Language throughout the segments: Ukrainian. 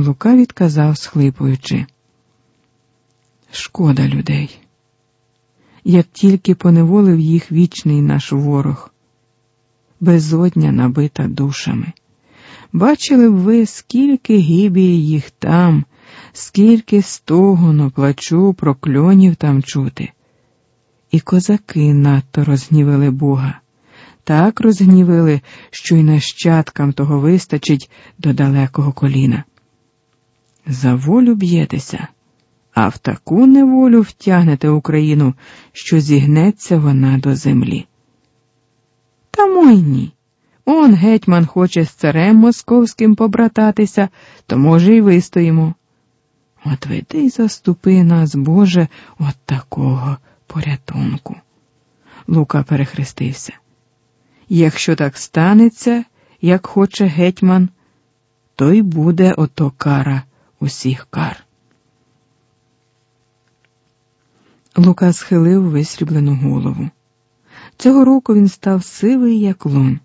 Лука відказав, схлипуючи. Шкода людей, як тільки поневолив їх вічний наш ворог, безодня набита душами. Бачили б ви, скільки гибії їх там, скільки стогону, плачу, прокльонів там чути. І козаки надто розгнівили Бога, так розгнівили, що й нащадкам того вистачить до далекого коліна. За волю б'єтеся, а в таку неволю втягнете Україну, що зігнеться вона до землі. Та мой ні. Он гетьман хоче з царем московським побрататися, то, може, й вистоїмо. От веди й заступи нас, Боже, от такого порятунку. Лука перехрестився. Якщо так станеться, як хоче гетьман, то й буде ото кара усіх кар. Лука схилив висріблену голову. Цього року він став сивий, як лун.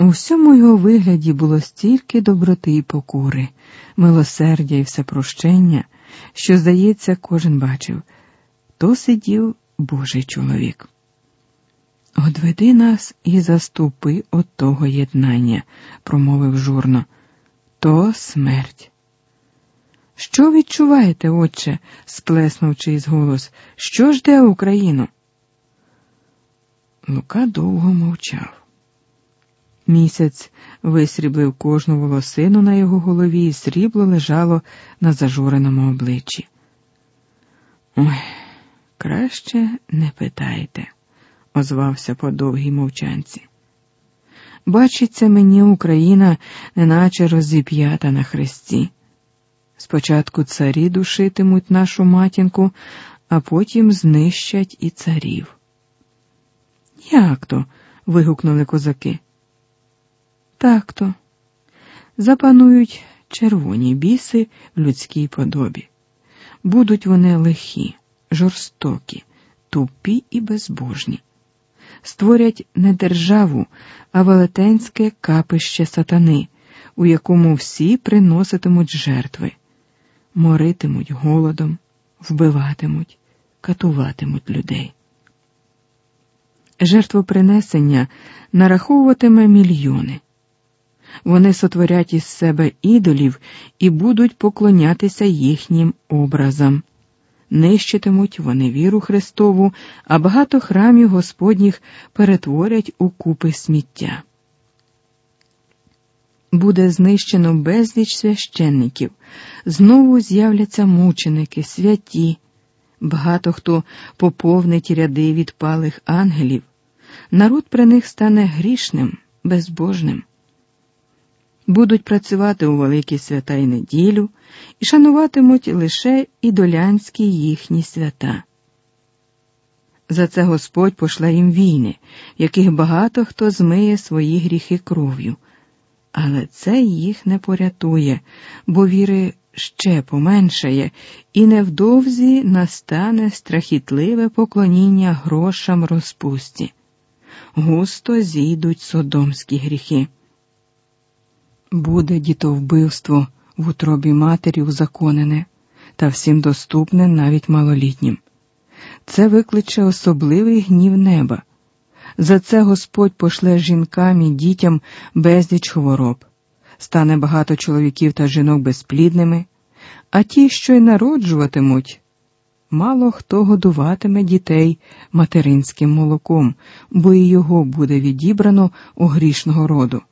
У всьому його вигляді було стільки доброти і покури, милосердя і всепрощення, що, здається, кожен бачив то сидів Божий чоловік. Одведи нас і заступи от того єднання, промовив журно, то смерть. Що відчуваєте, отче? сплеснув чийсь голос. Що жде Україну? Лука довго мовчав. Місяць висріблив кожну волосину на його голові, і срібло лежало на зажуреному обличчі. Ой, краще не питайте, озвався по довгій мовчанці. Бачиться мені Україна, неначе розіп'ята на хресті. Спочатку царі душитимуть нашу матінку, а потім знищать і царів. Як то? вигукнули козаки. Так то. Запанують червоні біси в людській подобі. Будуть вони лихі, жорстокі, тупі і безбожні. Створять не державу, а велетенське капище сатани, у якому всі приноситимуть жертви, моритимуть голодом, вбиватимуть, катуватимуть людей жертвопринесення нараховуватиме мільйони. Вони сотворять із себе ідолів і будуть поклонятися їхнім образам. Нищитимуть вони віру Христову, а багато храмів Господніх перетворять у купи сміття. Буде знищено безліч священників, знову з'являться мученики, святі, багато хто поповнить ряди відпалих ангелів, народ при них стане грішним, безбожним. Будуть працювати у великі свята й неділю і шануватимуть лише ідолянські їхні свята. За це Господь пошле їм війни, яких багато хто змиє свої гріхи кров'ю, але це їх не порятує, бо віри ще поменшає, і невдовзі настане страхітливе поклоніння грошам розпусті густо зійдуть содомські гріхи. Буде дітовбивство в утробі матері узаконене та всім доступне навіть малолітнім. Це викличе особливий гнів неба. За це Господь пошле жінкам і дітям безліч хвороб, стане багато чоловіків та жінок безплідними, а ті, що й народжуватимуть, мало хто годуватиме дітей материнським молоком, бо і його буде відібрано у грішного роду.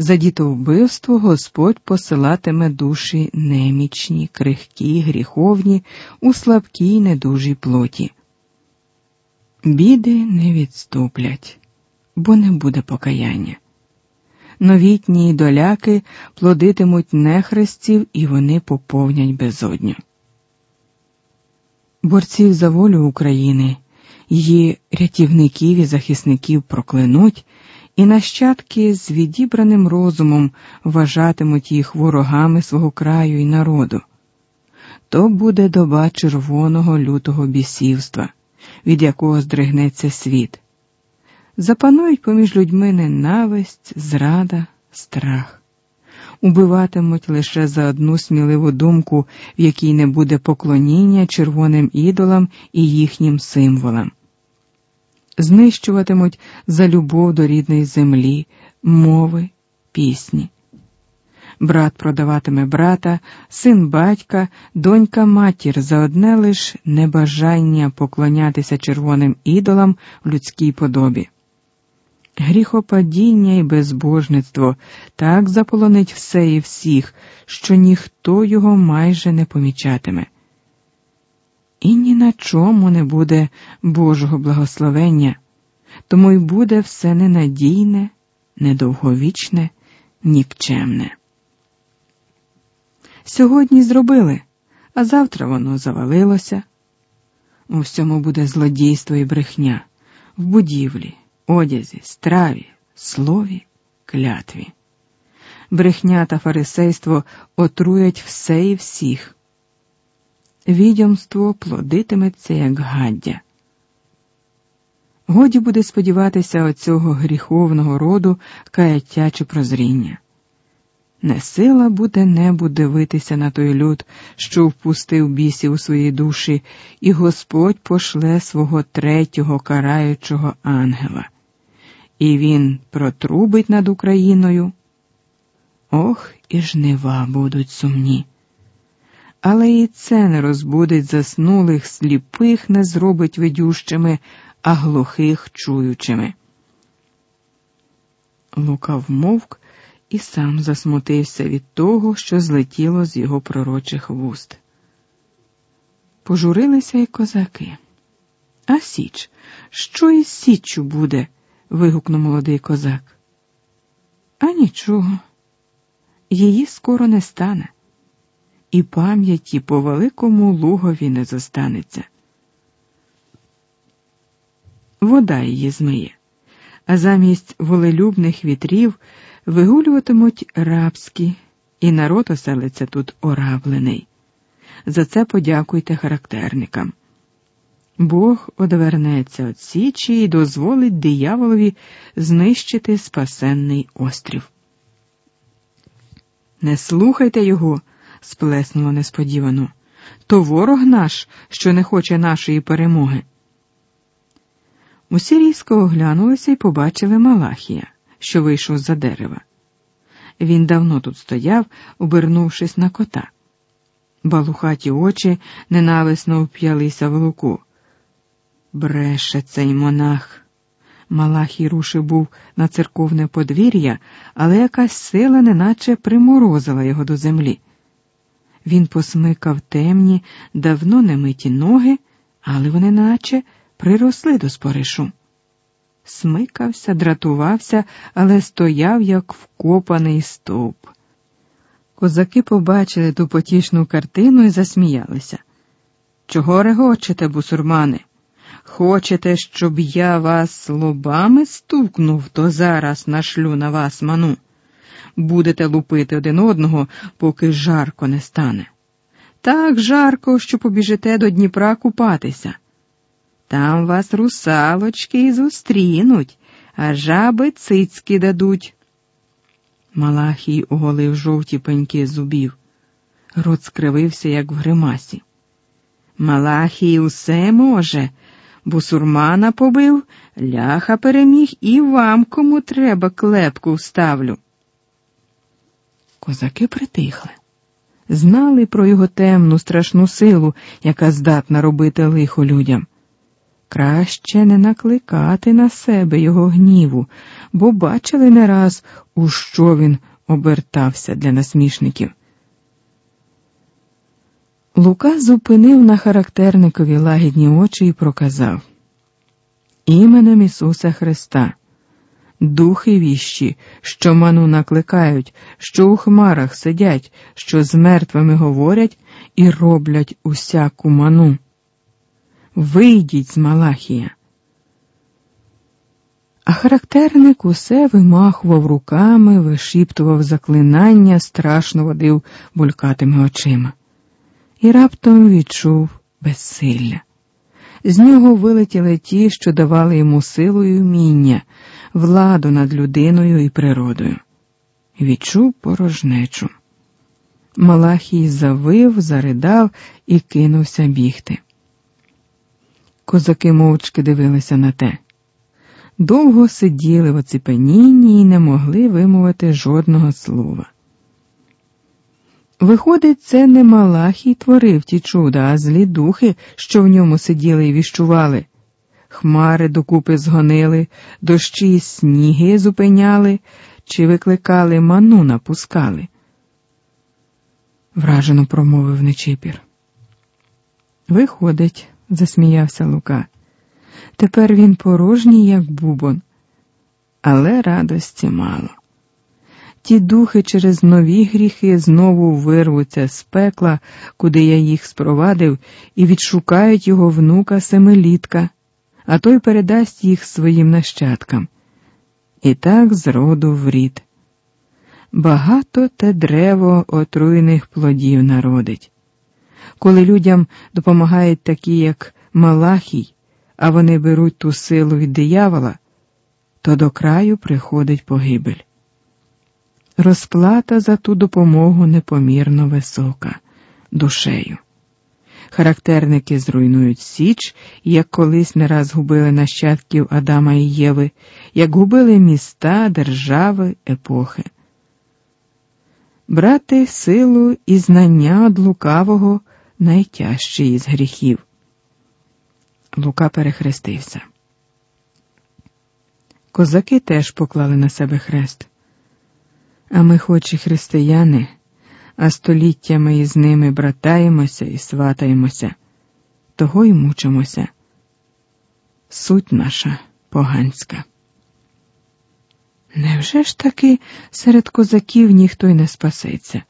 За дітовбивство Господь посилатиме душі немічні, крихкі, гріховні, у слабкій, недужій плоті. Біди не відступлять, бо не буде покаяння. Новітні доляки плодитимуть нехрестів і вони поповнять безодню борців за волю України, її рятівників і захисників проклянуть, і нащадки з відібраним розумом вважатимуть їх ворогами свого краю і народу. То буде доба червоного лютого бісівства, від якого здригнеться світ. Запанують поміж людьми ненависть, зрада, страх. убиватимуть лише за одну сміливу думку, в якій не буде поклоніння червоним ідолам і їхнім символам. Знищуватимуть за любов до рідної землі, мови, пісні. Брат продаватиме брата, син батька, донька матір за одне лиш небажання поклонятися червоним ідолам в людській подобі. Гріхопадіння і безбожництво так заполонить все і всіх, що ніхто його майже не помічатиме. І ні на чому не буде Божого благословення, тому й буде все ненадійне, недовговічне, нікчемне. Сьогодні зробили, а завтра воно завалилося. У всьому буде злодійство і брехня в будівлі одязі, страві, слові, клятві. Брехня та фарисейство отруять все і всіх. Відьомство плодитиметься, як гаддя. Годі буде сподіватися оцього гріховного роду каяття чи прозріння. Не сила буде небу дивитися на той люд, що впустив бісів у свої душі, і Господь пошле свого третього караючого ангела і він протрубить над Україною. Ох, і жнива будуть сумні. Але і це не розбудить заснулих, сліпих не зробить видющими, а глухих чуючими. Лука вмовк і сам засмутився від того, що злетіло з його пророчих вуст. Пожурилися й козаки. А Січ, що із Січчю буде? вигукнув молодий козак. А нічого, її скоро не стане, і пам'яті по великому лугові не зостанеться. Вода її змиє, а замість волелюбних вітрів вигулюватимуть рабські, і народ оселиться тут ораблений. За це подякуйте характерникам. Бог одвернеться від січі і дозволить дияволові знищити спасенний острів. Не слухайте його, сплеснуло несподівано. То ворог наш, що не хоче нашої перемоги. Усі різко оглянулися і побачили Малахія, що вийшов за дерева. Він давно тут стояв, обернувшись на кота. Балухаті очі ненависно вп'ялися в луку. Бреше цей монах. Малахій рушив був на церковне подвір'я, але якась сила неначе приморозила його до землі. Він посмикав темні, давно немиті ноги, але вони наче приросли до споришу. Смикався, дратувався, але стояв, як вкопаний стовп. Козаки побачили ту потішну картину і засміялися. Чого регочете, бусурмани? Хочете, щоб я вас лобами стукнув, то зараз нашлю на вас ману. Будете лупити один одного, поки жарко не стане. Так жарко, що побіжите до Дніпра купатися. Там вас русалочки і зустрінуть, а жаби цицьки дадуть. Малахій оголив жовті пеньки зубів. Рот скривився, як в гримасі. Малахій усе може. Бусурмана побив, ляха переміг і вам кому треба клепку вставлю. Козаки притихли, знали про його темну, страшну силу, яка здатна робити лихо людям. Краще не накликати на себе його гніву, бо бачили не раз, у що він обертався для насмішників. Лука зупинив на характерникові лагідні очі і проказав Іменем Ісуса Христа, духи віщі, що ману накликають, що у хмарах сидять, що з мертвими говорять і роблять усяку ману. Вийдіть з Малахія. А характерник усе вимахував руками, вишіптував заклинання, страшно водив булькатими очима і раптом відчув безсилля. З нього вилетіли ті, що давали йому силу і вміння, владу над людиною і природою. відчув порожнечу. Малахій завив, заридав і кинувся бігти. Козаки мовчки дивилися на те. Довго сиділи в оціпенінні і не могли вимовити жодного слова. Виходить, це не Малахій творив ті чуда, а злі духи, що в ньому сиділи і віщували. Хмари докупи згонили, дощі й сніги зупиняли чи викликали ману напускали. Вражено промовив Нечипір. Виходить, засміявся Лука. Тепер він порожній, як бубон, але радості мало. Ті духи через нові гріхи знову вирвуться з пекла, куди я їх спровадив, і відшукають його внука семилітка, а той передасть їх своїм нащадкам. І так з роду в рід. Багато те древо отруйних плодів народить. Коли людям допомагають такі, як Малахій, а вони беруть ту силу від диявола, то до краю приходить погибель. Розплата за ту допомогу непомірно висока, душею. Характерники зруйнують Січ, як колись не раз губили нащадків Адама і Єви, як губили міста, держави, епохи. Брати силу і знання од лукавого найтяжчий із гріхів. Лука перехрестився. Козаки теж поклали на себе хрест. А ми, хоч і християни, а століттями із ними братаємося і сватаємося, того й мучимося. Суть наша поганська. Невже ж таки серед козаків ніхто й не спасеться?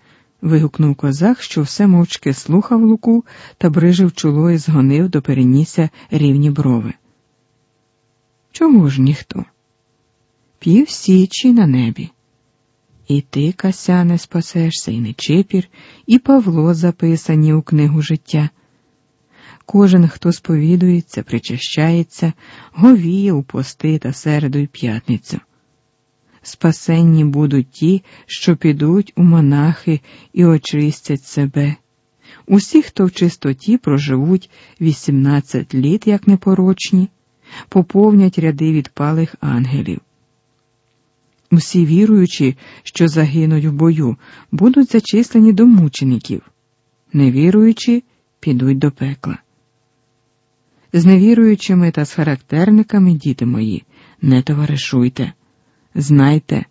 вигукнув козак, що все мовчки слухав луку та брижив чоло і згонив до перенісся рівні брови. Чому ж ніхто? Пів січі на небі. І ти, Кася, не спасешся, і Нечипір, і Павло записані у книгу життя. Кожен, хто сповідується, причащається, говіє у пости та середу й п'ятницю. Спасенні будуть ті, що підуть у монахи і очистять себе. Усі, хто в чистоті проживуть 18 літ, як непорочні, поповнять ряди відпалих ангелів. Усі віруючі, що загинуть в бою, будуть зачислені до мучеників, невіруючі підуть до пекла. З невіруючими та з характерниками, діти мої, не товаришуйте. Знайте,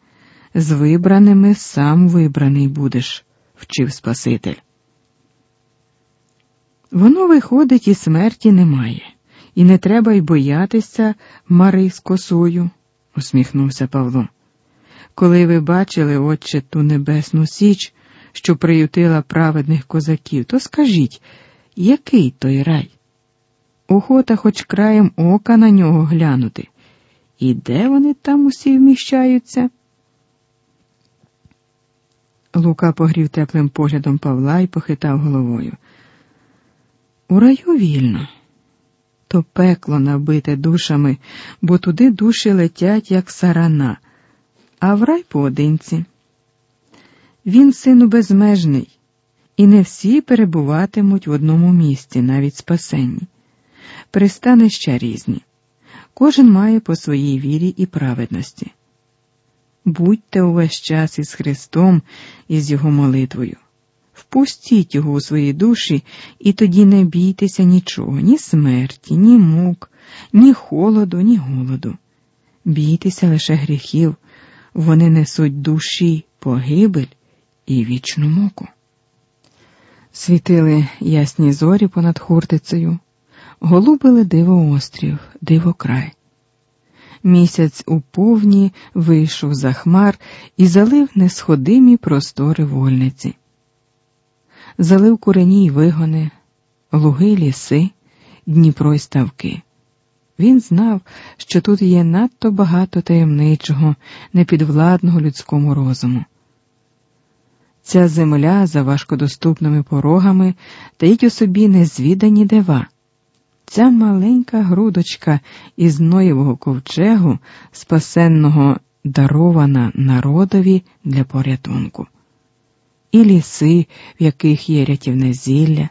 з вибраними сам вибраний будеш, вчив Спаситель. Воно виходить, і смерті немає, і не треба й боятися мари з косою, усміхнувся Павло. Коли ви бачили, отче, ту небесну січ, що приютила праведних козаків, то скажіть, який той рай? Охота хоч краєм ока на нього глянути. І де вони там усі вміщаються? Лука погрів теплим поглядом Павла і похитав головою. У раю вільно, то пекло набите душами, бо туди душі летять, як сарана, а в рай поодинці. Він, сину, безмежний, і не всі перебуватимуть в одному місці, навіть спасенні. Пристанища різні. Кожен має по своїй вірі і праведності. Будьте увесь час із Христом і з Його молитвою. Впустіть Його у свої душі, і тоді не бійтеся нічого, ні смерті, ні мук, ні холоду, ні голоду. Бійтеся лише гріхів, вони несуть душі погибель і вічну муку. Світили ясні зорі понад Хуртицею голубили диво острів, диво край. Місяць у повні вийшов за хмар і залив несходимі простори вольниці. Залив курені й вигони, луги ліси, Дніпро й ставки. Він знав, що тут є надто багато таємничого, непідвладного людському розуму. Ця земля за важкодоступними порогами таїть у собі незвідані дива. Ця маленька грудочка із Ноєвого ковчегу, спасенного дарована народові для порятунку, і ліси, в яких є рятівне зілля,